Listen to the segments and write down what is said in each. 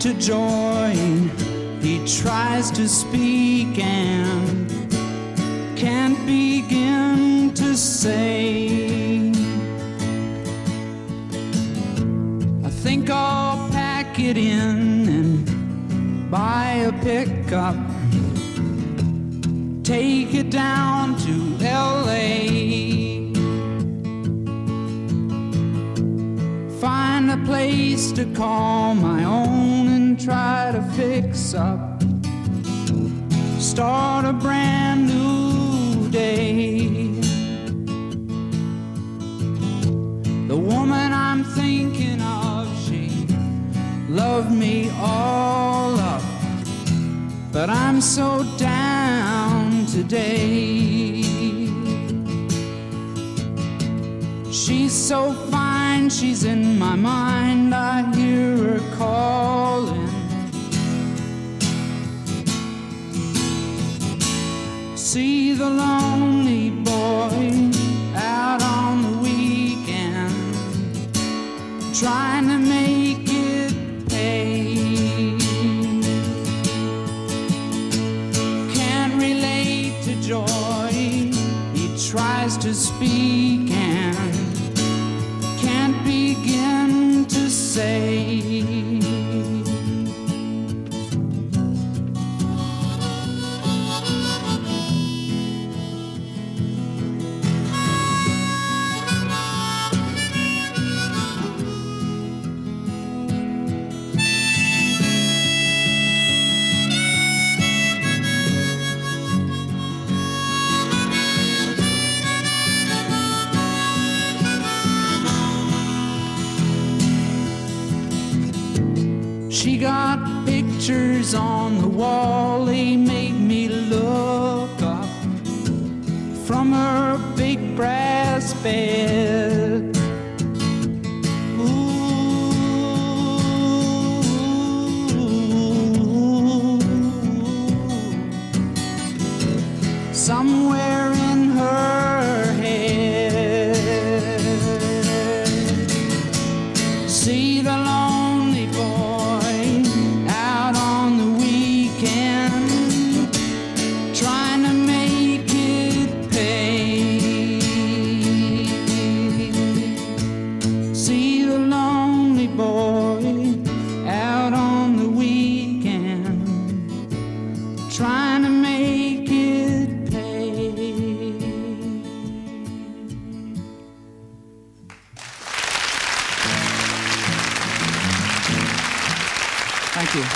to joy, he tries to speak and can't begin to say. I think I'll pack it in and buy a pickup take it down to LA. Find a place to call my own try to fix up. Start a brand new day. The woman I'm thinking of, she loved me all up. But I'm so down today. She's so fine, she's in my mind. I hear her calling. See the lonely boy out on the weekend, trying to make it pay. Can't relate to joy, he tries to speak and can't begin to say. She got pictures on the wall, they made me look up from her big brass bed. Thank you.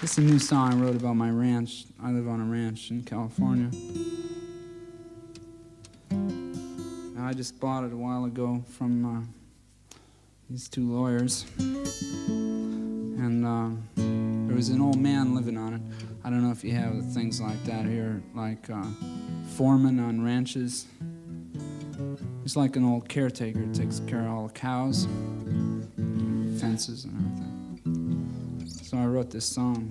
This is a new song I wrote about my ranch. I live on a ranch in California. I just bought it a while ago from uh, these two lawyers. And uh, there was an old man living on it. I don't know if you have things like that here, like uh, foreman on ranches. He's like an old caretaker, takes care of all the cows, fences, and everything. So I wrote this song.